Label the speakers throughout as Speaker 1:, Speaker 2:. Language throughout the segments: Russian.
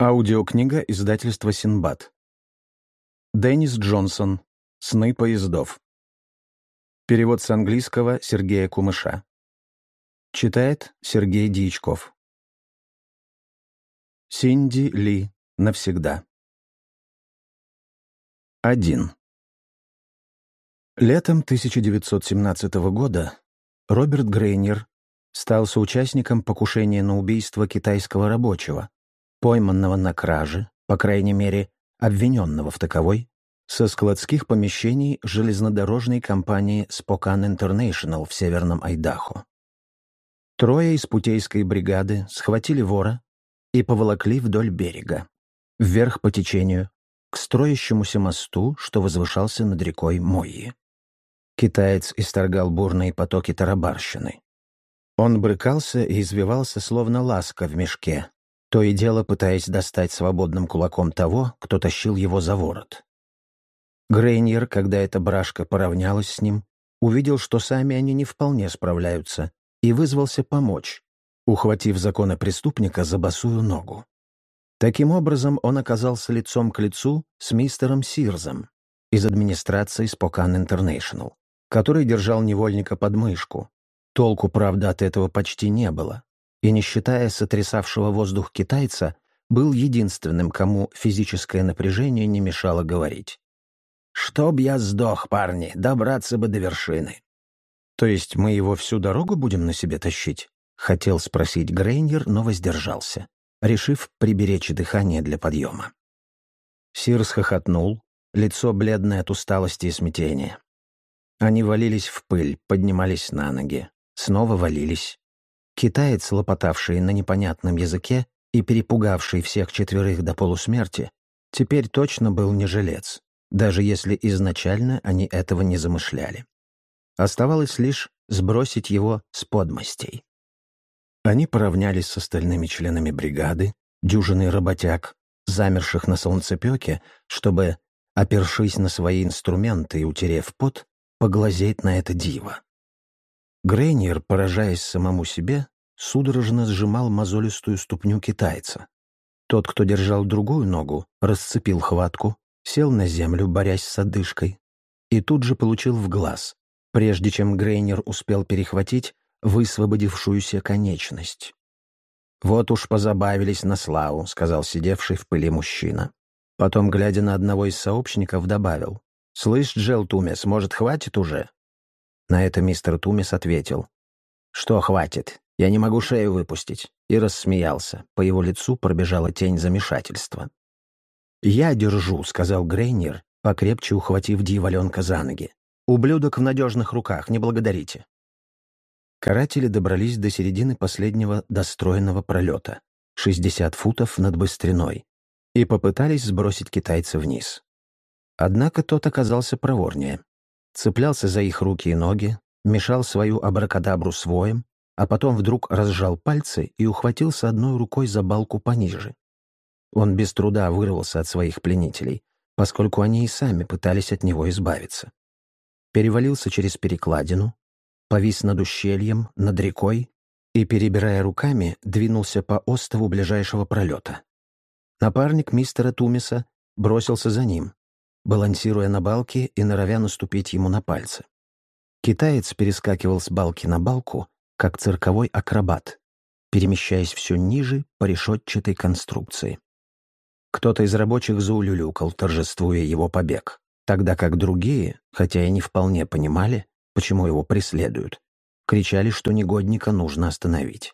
Speaker 1: Аудиокнига издательства «Синбад». Деннис Джонсон. «Сны поездов». Перевод с английского Сергея Кумыша. Читает Сергей Дьячков. Синди Ли. Навсегда. 1. Летом 1917 года Роберт Грейнер стал соучастником покушения на убийство китайского рабочего, пойманного на краже, по крайней мере, обвиненного в таковой, со складских помещений железнодорожной компании Spokane International в Северном Айдахо. Трое из путейской бригады схватили вора и поволокли вдоль берега, вверх по течению, к строящемуся мосту, что возвышался над рекой Мойи. Китаец исторгал бурные потоки тарабарщины. Он брыкался и извивался, словно ласка в мешке, то и дело пытаясь достать свободным кулаком того, кто тащил его за ворот. Грейнер, когда эта брашка поравнялась с ним, увидел, что сами они не вполне справляются, и вызвался помочь, ухватив закона преступника за босую ногу. Таким образом, он оказался лицом к лицу с мистером Сирзом из администрации Spokane International, который держал невольника под мышку. Толку, правда, от этого почти не было и, не считая сотрясавшего воздух китайца, был единственным, кому физическое напряжение не мешало говорить. «Чтоб я сдох, парни, добраться бы до вершины». «То есть мы его всю дорогу будем на себе тащить?» — хотел спросить Грейнер, но воздержался, решив приберечь дыхание для подъема. Сирс хохотнул, лицо бледное от усталости и смятения. Они валились в пыль, поднимались на ноги, снова валились, Китаец, лопотавший на непонятном языке и перепугавший всех четверых до полусмерти, теперь точно был не жилец, даже если изначально они этого не замышляли. Оставалось лишь сбросить его с подмостей. Они поравнялись с остальными членами бригады, дюжиной работяг, замерших на солнцепеке, чтобы, опершись на свои инструменты и утерев пот, поглазеть на это диво. Грейнер, поражаясь самому себе, судорожно сжимал мозолистую ступню китайца. Тот, кто держал другую ногу, расцепил хватку, сел на землю, борясь с одышкой, и тут же получил в глаз, прежде чем Грейнер успел перехватить высвободившуюся конечность. «Вот уж позабавились на славу», — сказал сидевший в пыли мужчина. Потом, глядя на одного из сообщников, добавил. «Слышь, Джел Тумес, может, хватит уже?» На это мистер Тумис ответил. «Что хватит? Я не могу шею выпустить». И рассмеялся. По его лицу пробежала тень замешательства. «Я держу», — сказал Грейнер, покрепче ухватив Ди Валенка за ноги. «Ублюдок в надежных руках, не благодарите». Каратели добрались до середины последнего достроенного пролета, 60 футов над быстриной, и попытались сбросить китайца вниз. Однако тот оказался проворнее цеплялся за их руки и ноги, мешал свою абракадабру своим, а потом вдруг разжал пальцы и ухватился одной рукой за балку пониже. Он без труда вырвался от своих пленителей, поскольку они и сами пытались от него избавиться. Перевалился через перекладину, повис над ущельем, над рекой и, перебирая руками, двинулся по остову ближайшего пролета. Напарник мистера Тумиса бросился за ним, балансируя на балке и норовя наступить ему на пальцы. Китаец перескакивал с балки на балку, как цирковой акробат, перемещаясь все ниже по решетчатой конструкции. Кто-то из рабочих заулюлюкал, торжествуя его побег, тогда как другие, хотя и не вполне понимали, почему его преследуют, кричали, что негодника нужно остановить.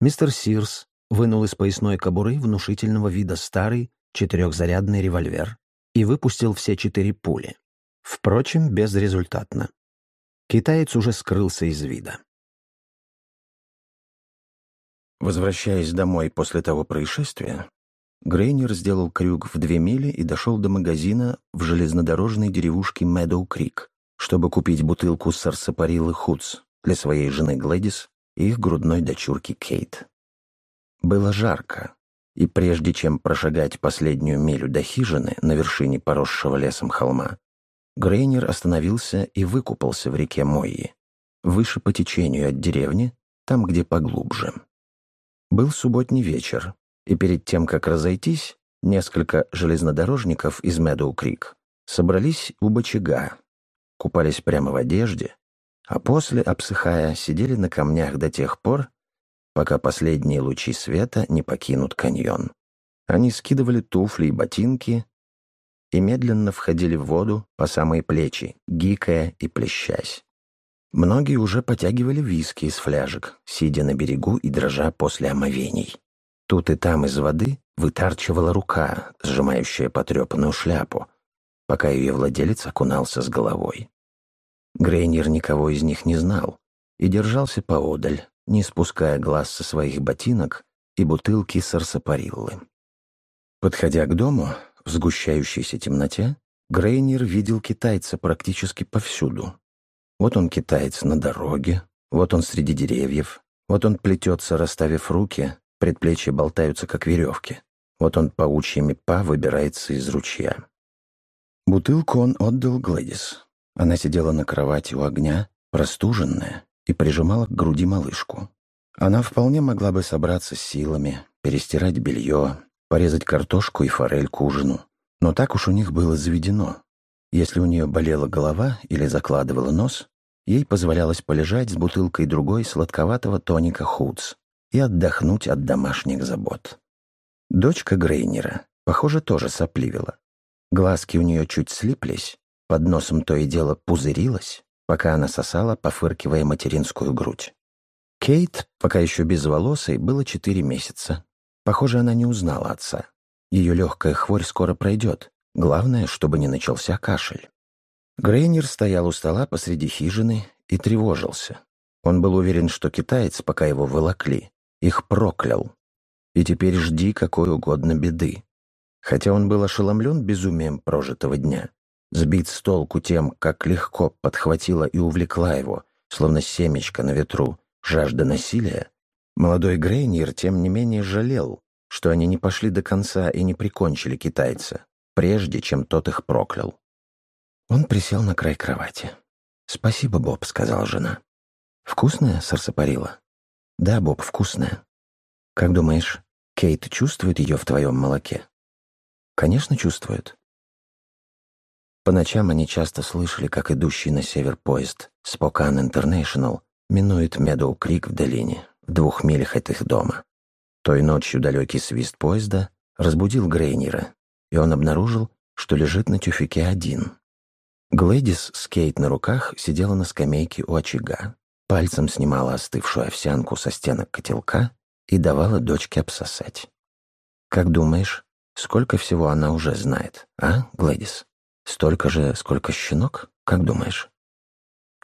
Speaker 1: Мистер Сирс вынул из поясной кобуры внушительного вида старый четырехзарядный револьвер и выпустил все четыре пули. Впрочем, безрезультатно. Китаец уже скрылся из вида. Возвращаясь домой после того происшествия, Грейнер сделал крюк в две мили и дошел до магазина в железнодорожной деревушке Медоу Крик, чтобы купить бутылку сарсапарилы Худс для своей жены Глэдис и их грудной дочурки Кейт. Было жарко, и прежде чем прошагать последнюю милю до хижины на вершине поросшего лесом холма, Грейнер остановился и выкупался в реке Мойи, выше по течению от деревни, там, где поглубже. Был субботний вечер, и перед тем, как разойтись, несколько железнодорожников из Медоу-Крик собрались у бочага, купались прямо в одежде, а после, обсыхая, сидели на камнях до тех пор, пока последние лучи света не покинут каньон. Они скидывали туфли и ботинки и медленно входили в воду по самые плечи, гикая и плещась. Многие уже потягивали виски из фляжек, сидя на берегу и дрожа после омовений. Тут и там из воды вытарчивала рука, сжимающая потрепанную шляпу, пока ее владелец окунался с головой. Грейнер никого из них не знал и держался поодаль, не спуская глаз со своих ботинок и бутылки сарсапариллы. Подходя к дому, в сгущающейся темноте, Грейнер видел китайца практически повсюду. Вот он китаец на дороге, вот он среди деревьев, вот он плетется, расставив руки, предплечья болтаются, как веревки. Вот он паучьими па выбирается из ручья. Бутылку он отдал Глэдис. Она сидела на кровати у огня, простуженная, и прижимала к груди малышку. Она вполне могла бы собраться с силами, перестирать белье, порезать картошку и форель к ужину. Но так уж у них было заведено. Если у нее болела голова или закладывала нос, ей позволялось полежать с бутылкой другой сладковатого тоника Худс и отдохнуть от домашних забот. Дочка Грейнера, похоже, тоже сопливила. Глазки у нее чуть слиплись, под носом то и дело пузырилась, пока она сосала, пофыркивая материнскую грудь. Кейт, пока еще безволосой, было четыре месяца. Похоже, она не узнала отца. Ее легкая хворь скоро пройдет. Главное, чтобы не начался кашель. Грейнер стоял у стола посреди хижины и тревожился. Он был уверен, что китаец, пока его волокли, их проклял. И теперь жди какой угодно беды. Хотя он был ошеломлен безумием прожитого дня, сбит с толку тем, как легко подхватила и увлекла его, словно семечко на ветру, жажда насилия, молодой Грейнер тем не менее жалел, что они не пошли до конца и не прикончили китайца, прежде чем тот их проклял. Он присел на край кровати. «Спасибо, Боб», — сказала жена. «Вкусная сарсапарила?» «Да, Боб, вкусная. Как думаешь, Кейт чувствует ее в твоем молоке?» «Конечно, чувствует. По ночам они часто слышали, как идущий на север поезд Спокан Интернешнл минует Медоу Крик в долине, в двух милях от их дома. Той ночью далекий свист поезда разбудил Грейнера, и он обнаружил, что лежит на тюфике один. Глэдис с Кейт на руках сидела на скамейке у очага, пальцем снимала остывшую овсянку со стенок котелка и давала дочке обсосать. «Как думаешь, сколько всего она уже знает, а, Глэдис?» Столько же, сколько щенок, как думаешь?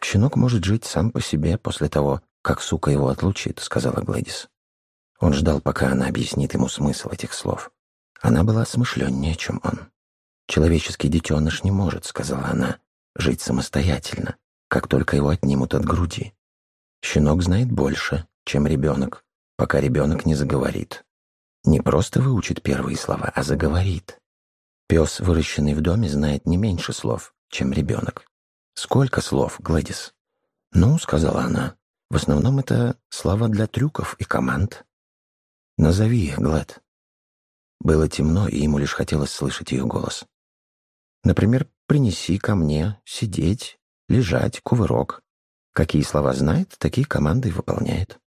Speaker 1: Щенок может жить сам по себе после того, как сука его отлучит, сказала Глэдис. Он ждал, пока она объяснит ему смысл этих слов. Она была смышленнее, чем он. «Человеческий детеныш не может», — сказала она, — «жить самостоятельно, как только его отнимут от груди. Щенок знает больше, чем ребенок, пока ребенок не заговорит. Не просто выучит первые слова, а заговорит. Пес, выращенный в доме, знает не меньше слов, чем ребенок. «Сколько слов, Гладис?» «Ну», — сказала она, — «в основном это слова для трюков и команд». «Назови их, Глад». Было темно, и ему лишь хотелось слышать ее голос. Например, «принеси ко мне», «сидеть», «лежать», «кувырок». Какие слова знает, такие команды и выполняет.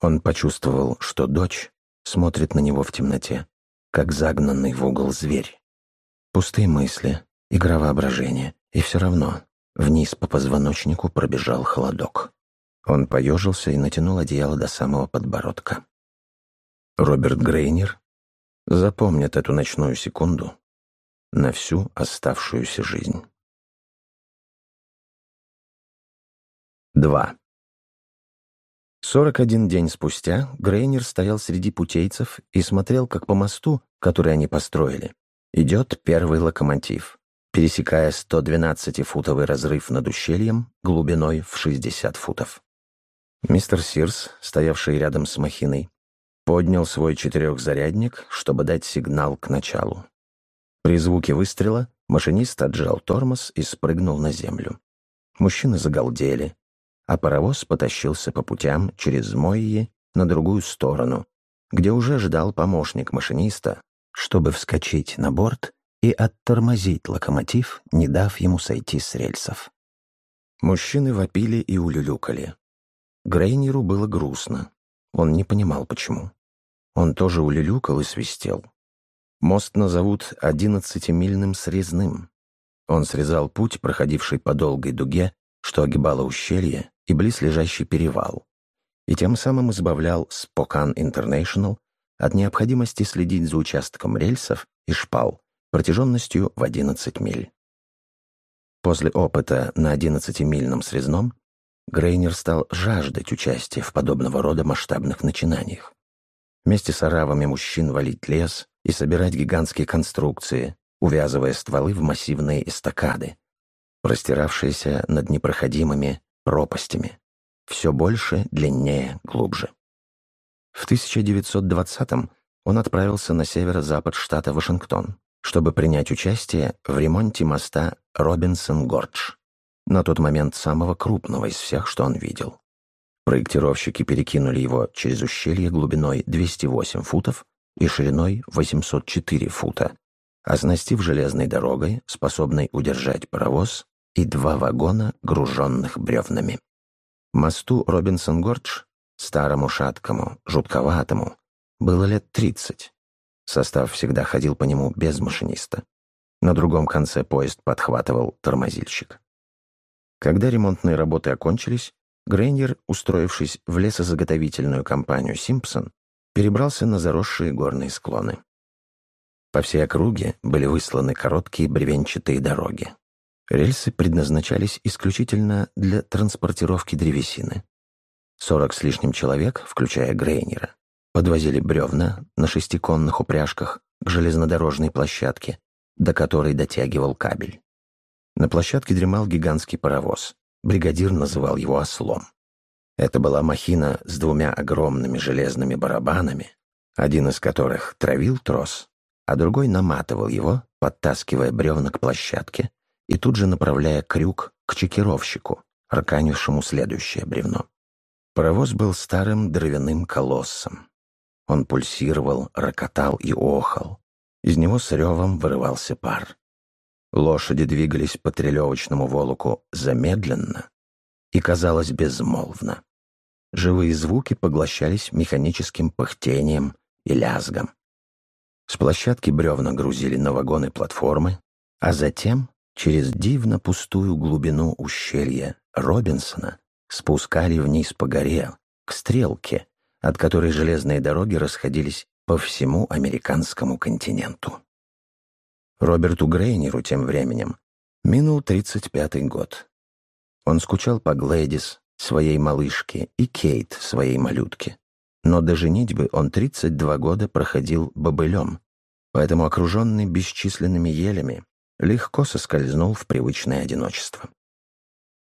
Speaker 1: Он почувствовал, что дочь смотрит на него в темноте, как загнанный в угол зверь. Пустые мысли, игра воображения, и все равно вниз по позвоночнику пробежал холодок. Он поежился и натянул одеяло до самого подбородка. Роберт Грейнер запомнит эту ночную секунду на всю оставшуюся жизнь. 2. 41 день спустя Грейнер стоял среди путейцев и смотрел, как по мосту, который они построили, идет первый локомотив, пересекая 112-футовый разрыв над ущельем глубиной в 60 футов. Мистер Сирс, стоявший рядом с махиной, поднял свой четырехзарядник, чтобы дать сигнал к началу. При звуке выстрела машинист отжал тормоз и спрыгнул на землю. Мужчины загалдели, а паровоз потащился по путям через Мойи на другую сторону, где уже ждал помощник машиниста, чтобы вскочить на борт и оттормозить локомотив, не дав ему сойти с рельсов. Мужчины вопили и улюлюкали. Грейнеру было грустно. Он не понимал, почему. Он тоже улюлюкал и свистел. Мост назовут одиннадцатимильным срезным. Он срезал путь, проходивший по долгой дуге, что огибало ущелье и близлежащий перевал, и тем самым избавлял Спокан Интернешнл от необходимости следить за участком рельсов и шпал протяженностью в 11 миль. После опыта на 11-мильном срезном Грейнер стал жаждать участия в подобного рода масштабных начинаниях. Вместе с аравами мужчин валить лес и собирать гигантские конструкции, увязывая стволы в массивные эстакады, простиравшиеся над непроходимыми пропастями, все больше, длиннее, глубже. В 1920-м он отправился на северо-запад штата Вашингтон, чтобы принять участие в ремонте моста Робинсон-Гордж, на тот момент самого крупного из всех, что он видел. Проектировщики перекинули его через ущелье глубиной 208 футов и шириной 804 фута, оснастив железной дорогой, способной удержать паровоз и два вагона, груженных бревнами. Мосту Робинсон-Гордж, старому шаткому, жутковатому, было лет тридцать. Состав всегда ходил по нему без машиниста. На другом конце поезд подхватывал тормозильщик. Когда ремонтные работы окончились, Грейнер, устроившись в лесозаготовительную компанию «Симпсон», перебрался на заросшие горные склоны. По всей округе были высланы короткие бревенчатые дороги. Рельсы предназначались исключительно для транспортировки древесины. Сорок с лишним человек, включая Грейнера, подвозили бревна на шестиконных упряжках к железнодорожной площадке, до которой дотягивал кабель. На площадке дремал гигантский паровоз. Бригадир называл его «ослом». Это была махина с двумя огромными железными барабанами, один из которых травил трос, а другой наматывал его, подтаскивая бревна к площадке и тут же направляя крюк к чекировщику, раканившему следующее бревно. Паровоз был старым дровяным колоссом. Он пульсировал, рокотал и охал. Из него с ревом вырывался пар. Лошади двигались по трелевочному волоку замедленно и, казалось, безмолвно. Живые звуки поглощались механическим пыхтением и лязгом. С площадки бревна грузили на вагоны платформы, а затем через дивно пустую глубину ущелья Робинсона спускали вниз по горе, к стрелке, от которой железные дороги расходились по всему американскому континенту. Роберту Грейнеру тем временем минул 35-й год. Он скучал по Глэдис, своей малышке, и Кейт, своей малютке. Но до женитьбы он 32 года проходил бобылем, поэтому, окруженный бесчисленными елями, легко соскользнул в привычное одиночество.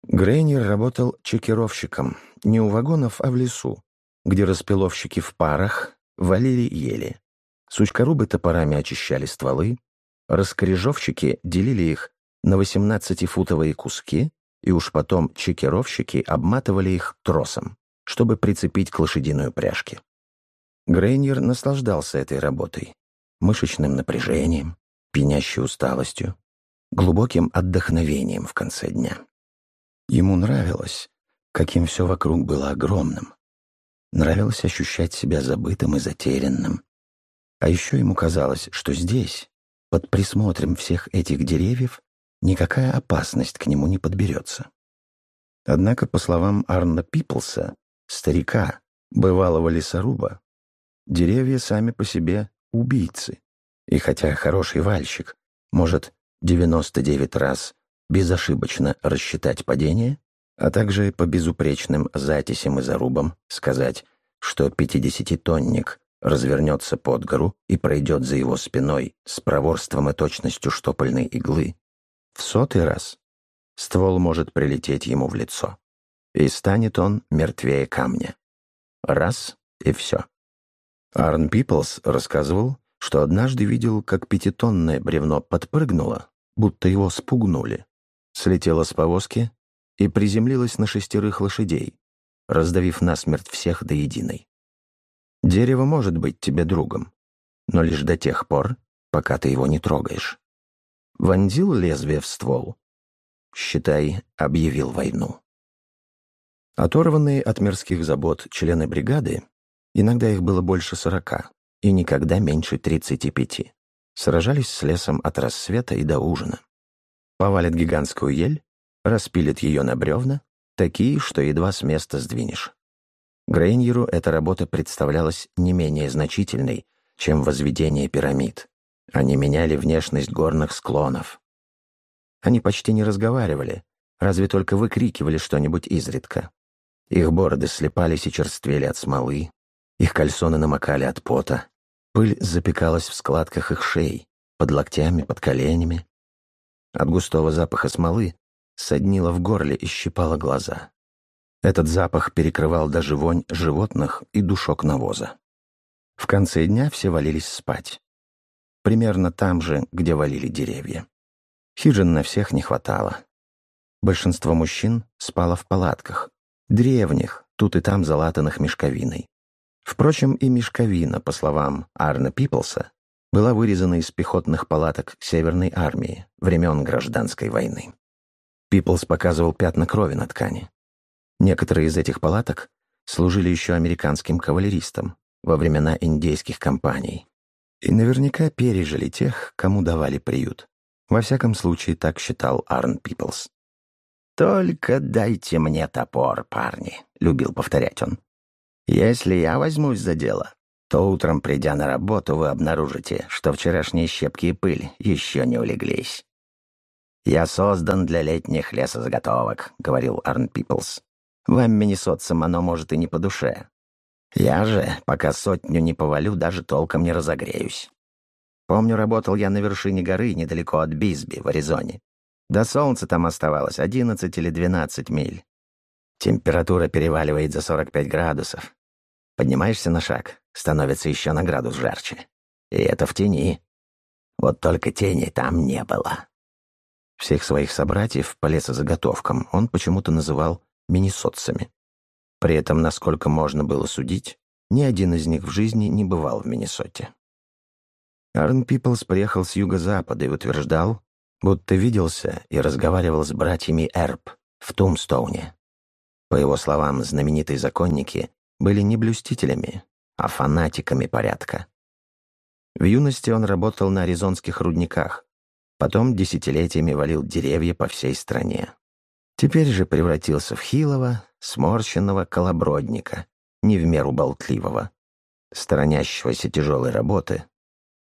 Speaker 1: Грейнер работал чекировщиком не у вагонов, а в лесу, где распиловщики в парах валили ели. Сучкорубы топорами очищали стволы, раскорежовщики делили их на 18-футовые куски, и уж потом чекировщики обматывали их тросом, чтобы прицепить к лошадиной упряжке. Грейнер наслаждался этой работой, мышечным напряжением, пенящей усталостью, глубоким отдохновением в конце дня. Ему нравилось, каким все вокруг было огромным. Нравилось ощущать себя забытым и затерянным. А еще ему казалось, что здесь, под присмотром всех этих деревьев, никакая опасность к нему не подберется. Однако, по словам Арна Пиплса, старика, бывалого лесоруба, деревья сами по себе — убийцы. И хотя хороший вальщик может 99 раз безошибочно рассчитать падение, а также по безупречным затисям и зарубам сказать, что 50-тонник развернется под гору и пройдет за его спиной с проворством и точностью штопольной иглы, в сотый раз ствол может прилететь ему в лицо, и станет он мертвее камня. Раз — и все. Арн Пиплс рассказывал, что однажды видел, как пятитонное бревно подпрыгнуло, будто его спугнули, слетело с повозки и приземлилось на шестерых лошадей, раздавив насмерть всех до единой. Дерево может быть тебе другом, но лишь до тех пор, пока ты его не трогаешь. Вонзил лезвие в ствол. Считай, объявил войну. Оторванные от мирских забот члены бригады, иногда их было больше сорока, и никогда меньше тридцати пяти, сражались с лесом от рассвета и до ужина. Повалят гигантскую ель, распилят ее на бревна, такие, что едва с места сдвинешь. Грейнеру эта работа представлялась не менее значительной, чем возведение пирамид. Они меняли внешность горных склонов. Они почти не разговаривали, разве только выкрикивали что-нибудь изредка. Их бороды слепались и черствели от смолы, их кальсоны намокали от пота, пыль запекалась в складках их шеи, под локтями, под коленями. От густого запаха смолы соднило в горле и щипало глаза. Этот запах перекрывал даже вонь животных и душок навоза. В конце дня все валились спать. Примерно там же, где валили деревья. Хижин на всех не хватало. Большинство мужчин спало в палатках, древних, тут и там залатанных мешковиной. Впрочем, и мешковина, по словам Арна Пиплса, была вырезана из пехотных палаток Северной армии времен Гражданской войны. Пиплс показывал пятна крови на ткани. Некоторые из этих палаток служили еще американским кавалеристам во времена индейских кампаний и наверняка пережили тех, кому давали приют. Во всяком случае, так считал Арн Пиплс. «Только дайте мне топор, парни», — любил повторять он. «Если я возьмусь за дело, то утром, придя на работу, вы обнаружите, что вчерашние щепки и пыль еще не улеглись». «Я создан для летних лесозаготовок», — говорил Арн Пиплс. Вам, миннесотцам, оно может и не по душе. Я же, пока сотню не повалю, даже толком не разогреюсь. Помню, работал я на вершине горы недалеко от Бисби, в Аризоне. До солнца там оставалось 11 или 12 миль. Температура переваливает за 45 градусов. Поднимаешься на шаг, становится еще на градус жарче. И это в тени. Вот только тени там не было. Всех своих собратьев по лесозаготовкам он почему-то называл миннесотцами. При этом, насколько можно было судить, ни один из них в жизни не бывал в Миннесоте. Арн Пиплс приехал с юго-запада и утверждал, будто виделся и разговаривал с братьями Эрб в Тумстоуне. По его словам, знаменитые законники были не блюстителями, а фанатиками порядка. В юности он работал на аризонских рудниках, потом десятилетиями валил деревья по всей стране. Теперь же превратился в хилого, сморщенного колобродника, не в меру болтливого, сторонящегося тяжелой работы,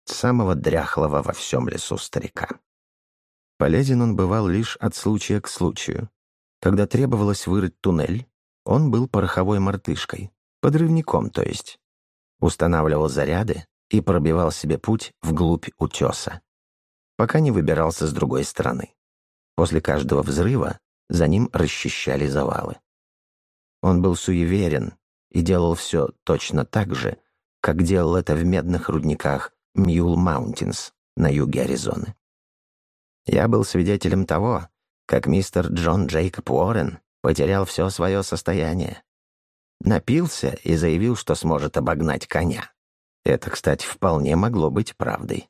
Speaker 1: самого дряхлого во всем лесу старика. Полезен он бывал лишь от случая к случаю. Когда требовалось вырыть туннель, он был пороховой мартышкой, подрывником, то есть. Устанавливал заряды и пробивал себе путь вглубь утеса, пока не выбирался с другой стороны. После каждого взрыва за ним расчищали завалы. Он был суеверен и делал все точно так же, как делал это в медных рудниках Мьюл Маунтинс на юге Аризоны. Я был свидетелем того, как мистер Джон Джейкоб Уоррен потерял все свое состояние. Напился и заявил, что сможет обогнать коня. Это, кстати, вполне могло быть правдой.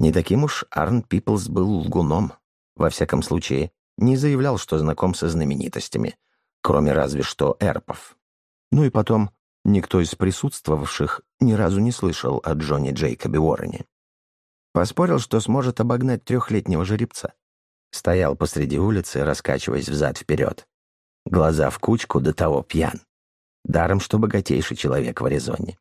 Speaker 1: Не таким уж Арн Пиплс был лгуном. Во всяком случае, не заявлял, что знаком со знаменитостями, кроме разве что эрпов. Ну и потом, никто из присутствовавших ни разу не слышал о Джонни Джейкобе Уоррене. Поспорил, что сможет обогнать трехлетнего жеребца. Стоял посреди улицы, раскачиваясь взад-вперед. Глаза в кучку, до того пьян. Даром, что богатейший человек в Аризоне.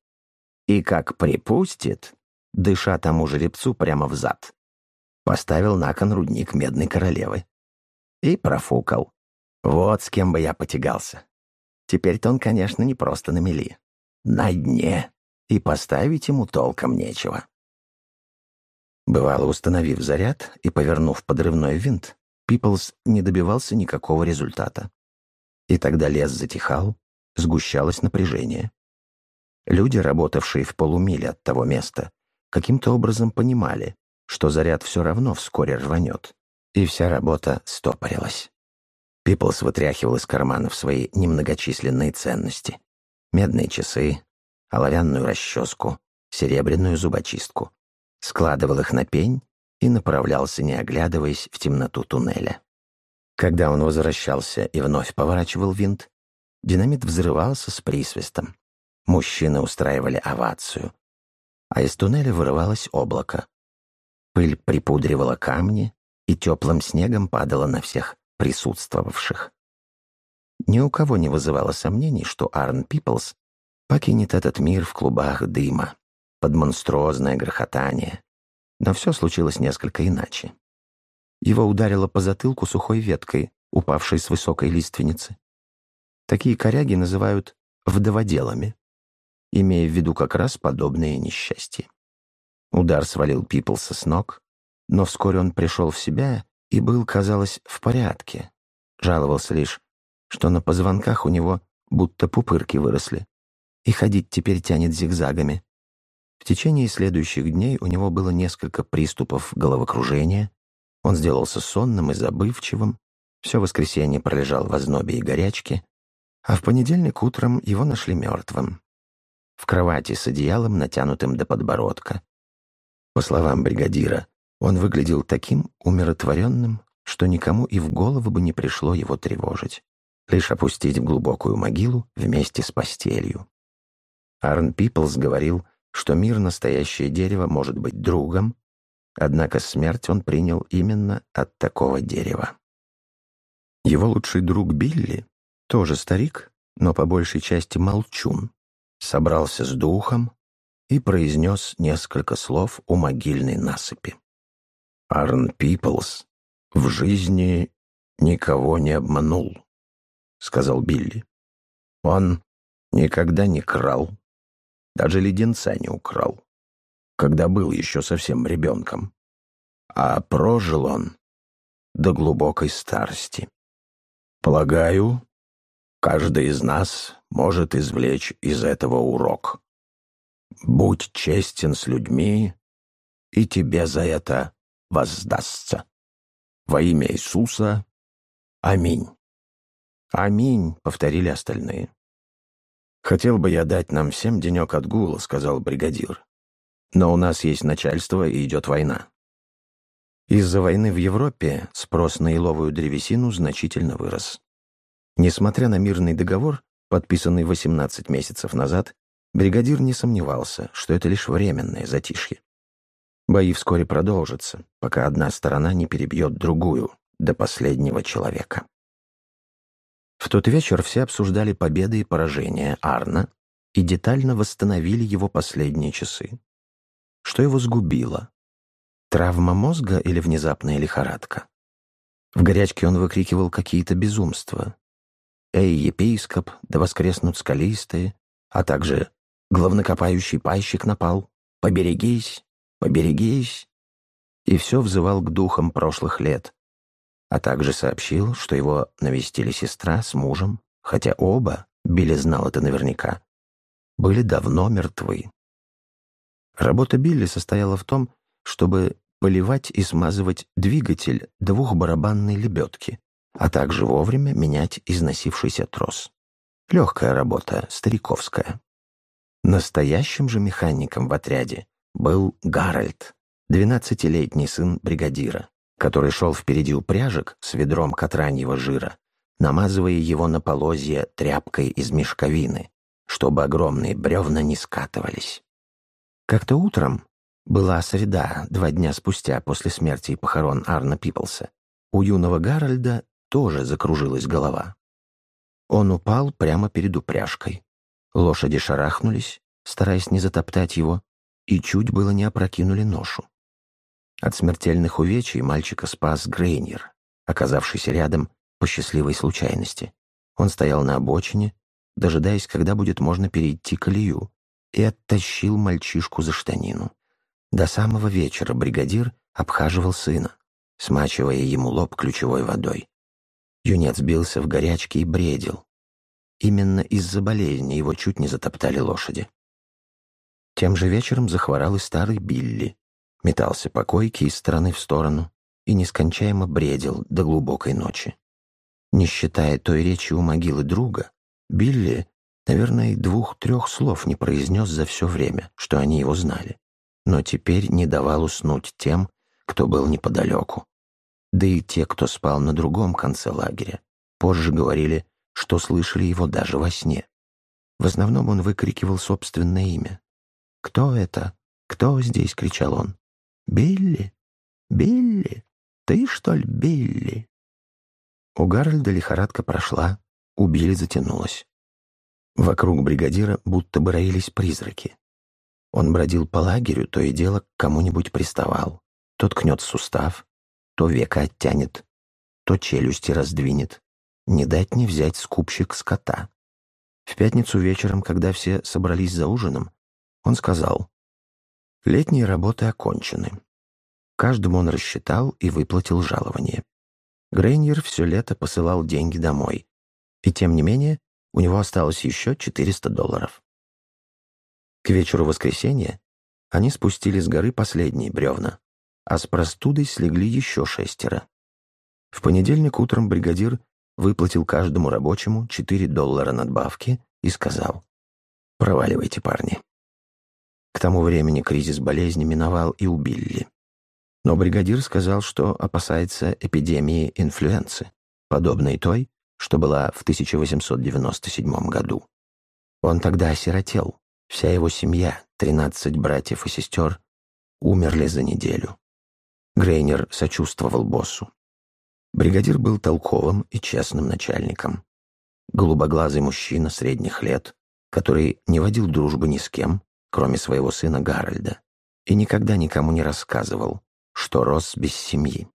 Speaker 1: И как припустит, дыша тому жеребцу прямо в зад. Поставил на кон рудник Медной Королевы. И профукал. Вот с кем бы я потягался. Теперь-то он, конечно, не просто на мели. На дне. И поставить ему толком нечего. Бывало, установив заряд и повернув подрывной винт, Пиплс не добивался никакого результата. И тогда лес затихал, сгущалось напряжение. Люди, работавшие в полумиле от того места, каким-то образом понимали, что заряд все равно вскоре рванет, и вся работа стопорилась. Пиплс вытряхивал из карманов свои немногочисленные ценности. Медные часы, оловянную расческу, серебряную зубочистку, складывал их на пень и направлялся, не оглядываясь, в темноту туннеля. Когда он возвращался и вновь поворачивал винт, динамит взрывался с присвистом. Мужчины устраивали овацию, а из туннеля вырывалось облако. Пыль припудривала камни и теплым снегом падала на всех присутствовавших. Ни у кого не вызывало сомнений, что Арн Пиплс покинет этот мир в клубах дыма, под монструозное грохотание. Но все случилось несколько иначе. Его ударило по затылку сухой веткой, упавшей с высокой лиственницы. Такие коряги называют «вдоводелами», имея в виду как раз подобные несчастья. Удар свалил Пиплса с ног, но вскоре он пришел в себя и был, казалось, в порядке. Жаловался лишь, что на позвонках у него будто пупырки выросли, и ходить теперь тянет зигзагами. В течение следующих дней у него было несколько приступов головокружения, он сделался сонным и забывчивым, все воскресенье пролежал в ознобе и горячке, а в понедельник утром его нашли мертвым. В кровати с одеялом, натянутым до подбородка. По словам бригадира, он выглядел таким умиротворенным, что никому и в голову бы не пришло его тревожить, лишь опустить в глубокую могилу вместе с постелью. Арн Пиплс говорил, что мир настоящее дерево может быть другом, однако смерть он принял именно от такого дерева. Его лучший друг Билли, тоже старик, но по большей части молчун, собрался с духом и произнес несколько слов у могильной насыпи. Арн Пиплс в жизни никого не обманул, сказал Билли. Он никогда не крал, даже леденца не украл, когда был еще совсем ребенком. А прожил он до глубокой старости. Полагаю, каждый из нас может извлечь из этого урок. Будь честен с людьми, и тебе за это воздастся. Во имя Иисуса. Аминь. Аминь, повторили остальные. Хотел бы я дать нам всем денек отгула, сказал бригадир. Но у нас есть начальство и идет война. Из-за войны в Европе спрос на еловую древесину значительно вырос. Несмотря на мирный договор, подписанный 18 месяцев назад, бригадир не сомневался, что это лишь временное затишье. Бои вскоре продолжатся, пока одна сторона не перебьет другую до последнего человека. В тот вечер все обсуждали победы и поражения Арна и детально восстановили его последние часы. Что его сгубило? Травма мозга или внезапная лихорадка? В горячке он выкрикивал какие-то безумства. «Эй, епископ, да воскреснут скалистые!» а также «Главнокопающий пайщик напал! Поберегись! поберегись!» И все взывал к духам прошлых лет, а также сообщил, что его навестили сестра с мужем, хотя оба, Билли знал это наверняка, были давно мертвы. Работа Билли состояла в том, чтобы поливать и смазывать двигатель двухбарабанной лебедки, а также вовремя менять износившийся трос. Легкая работа, стариковская. Настоящим же механиком в отряде был Гарольд, двенадцатилетний сын бригадира, который шел впереди упряжек с ведром катраньего жира, намазывая его на полозья тряпкой из мешковины, чтобы огромные бревна не скатывались. Как-то утром, была среда, два дня спустя после смерти и похорон Арна Пиплса, у юного Гарольда тоже закружилась голова. Он упал прямо перед упряжкой. Лошади шарахнулись, стараясь не затоптать его, и чуть было не опрокинули ношу. От смертельных увечий мальчика спас Грейнер, оказавшийся рядом по счастливой случайности. Он стоял на обочине, дожидаясь, когда будет можно перейти колею, и оттащил мальчишку за штанину. До самого вечера бригадир обхаживал сына, смачивая ему лоб ключевой водой. Юнец бился в горячке и бредил. Именно из-за болезни его чуть не затоптали лошади. Тем же вечером захворал и старый Билли. Метался по койке из стороны в сторону и нескончаемо бредил до глубокой ночи. Не считая той речи у могилы друга, Билли Наверное, двух-трех слов не произнес за все время, что они его знали. Но теперь не давал уснуть тем, кто был неподалеку. Да и те, кто спал на другом конце лагеря, позже говорили, что слышали его даже во сне. В основном он выкрикивал собственное имя. «Кто это? Кто здесь?» — кричал он. «Билли! Билли! Ты, что ли, Билли?» У Гарольда лихорадка прошла, у Билли затянулась. Вокруг бригадира будто бы роились призраки. Он бродил по лагерю, то и дело к кому-нибудь приставал. Тот кнет сустав, то века оттянет, то челюсти раздвинет. Не дать не взять скупщик скота. В пятницу вечером, когда все собрались за ужином, он сказал, «Летние работы окончены». Каждому он рассчитал и выплатил жалование. Грейнер все лето посылал деньги домой. И тем не менее, у него осталось еще 400 долларов. К вечеру воскресенья они спустили с горы последние бревна, а с простудой слегли еще шестеро. В понедельник утром бригадир выплатил каждому рабочему 4 доллара надбавки и сказал «Проваливайте, парни». К тому времени кризис болезни миновал и убили. Но бригадир сказал, что опасается эпидемии инфлюенции, подобной той, что была в 1897 году. Он тогда осиротел. Вся его семья, 13 братьев и сестер, умерли за неделю. Грейнер сочувствовал боссу. Бригадир был толковым и честным начальником. Голубоглазый мужчина средних лет, который не водил дружбы ни с кем, кроме своего сына Гарольда, и никогда никому не рассказывал, что рос без семьи.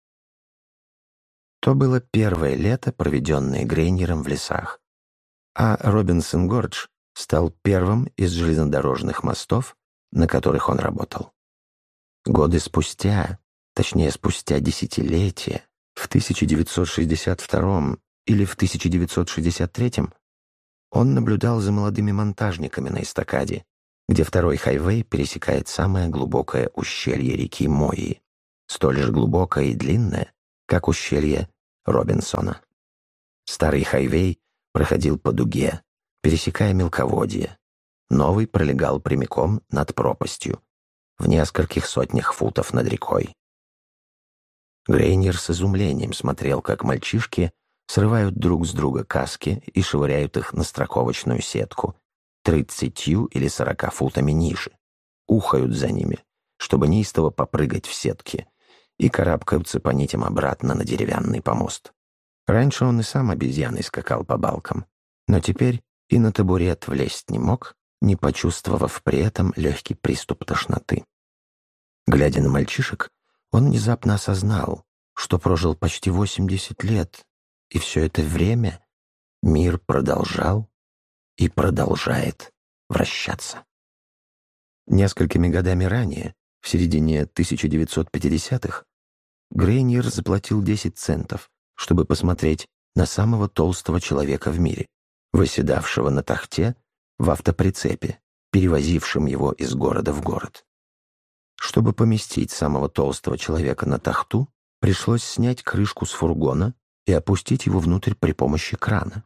Speaker 1: То было первое лето, проведенное Грейнером в лесах, а Робинсон-Гордж стал первым из железнодорожных мостов, на которых он работал. Годы спустя, точнее спустя десятилетия, в 1962 или в 1963 он наблюдал за молодыми монтажниками на эстакаде, где второй хайвей пересекает самое глубокое ущелье реки Мои, столь же глубокое и длинное, как ущелье Робинсона. Старый хайвей проходил по дуге, пересекая мелководье. Новый пролегал прямиком над пропастью, в нескольких сотнях футов над рекой. Грейнер с изумлением смотрел, как мальчишки срывают друг с друга каски и швыряют их на страховочную сетку, тридцатью или сорока футами ниже, ухают за ними, чтобы неистово попрыгать в сетке, и карабкаются по нитям обратно на деревянный помост. Раньше он и сам обезьяной скакал по балкам, но теперь и на табурет влезть не мог, не почувствовав при этом легкий приступ тошноты. Глядя на мальчишек, он внезапно осознал, что прожил почти 80 лет, и все это время мир продолжал и продолжает вращаться. Несколькими годами ранее в середине 1950-х Грейнер заплатил 10 центов, чтобы посмотреть на самого толстого человека в мире, выседавшего на тахте в автоприцепе, перевозившем его из города в город. Чтобы поместить самого толстого человека на тахту, пришлось снять крышку с фургона и опустить его внутрь при помощи крана.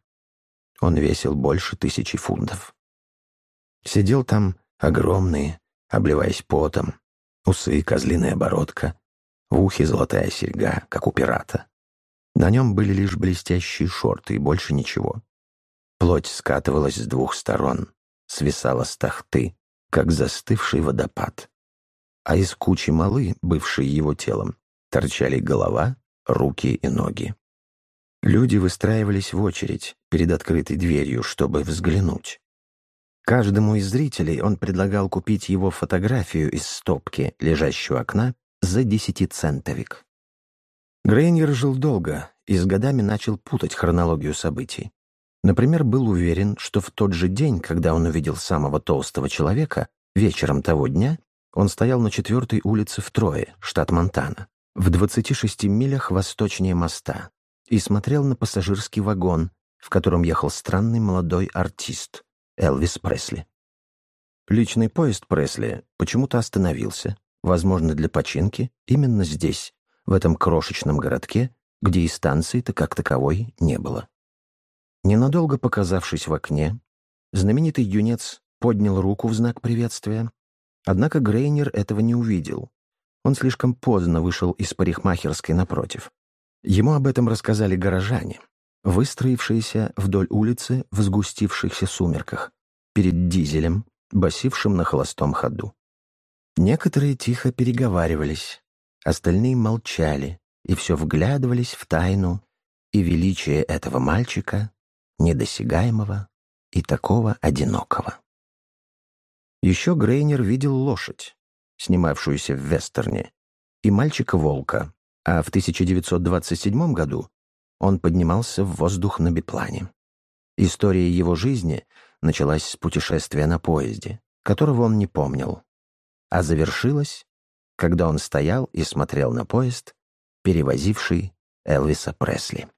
Speaker 1: Он весил больше тысячи фунтов. Сидел там огромный, обливаясь потом, Усы, козлиная бородка, в ухе золотая серьга, как у пирата. На нем были лишь блестящие шорты и больше ничего. Плоть скатывалась с двух сторон, свисала с тахты, как застывший водопад. А из кучи малы, бывшей его телом, торчали голова, руки и ноги. Люди выстраивались в очередь перед открытой дверью, чтобы взглянуть. Каждому из зрителей он предлагал купить его фотографию из стопки, лежащую окна, за десятицентовик. Грейнер жил долго и с годами начал путать хронологию событий. Например, был уверен, что в тот же день, когда он увидел самого толстого человека, вечером того дня, он стоял на четвертой улице в Трое, штат Монтана, в 26 милях восточнее моста, и смотрел на пассажирский вагон, в котором ехал странный молодой артист — Элвис Пресли. Личный поезд Пресли почему-то остановился, возможно, для починки, именно здесь, в этом крошечном городке, где и станции-то как таковой не было. Ненадолго показавшись в окне, Знаменитый юнец поднял руку в знак приветствия, однако Грейнер этого не увидел. Он слишком поздно вышел из парикмахерской напротив. Ему об этом рассказали горожане, выстроившиеся вдоль улицы в сгустившихся сумерках, перед дизелем, басившим на холостом ходу. Некоторые тихо переговаривались, остальные молчали и все вглядывались в тайну и величие этого мальчика, недосягаемого и такого одинокого. Еще Грейнер видел лошадь, снимавшуюся в вестерне, и мальчика-волка, а в 1927 году он поднимался в воздух на биплане. История его жизни началась с путешествия на поезде, которого он не помнил, а завершилась, когда он стоял и смотрел на поезд, перевозивший Элвиса Пресли.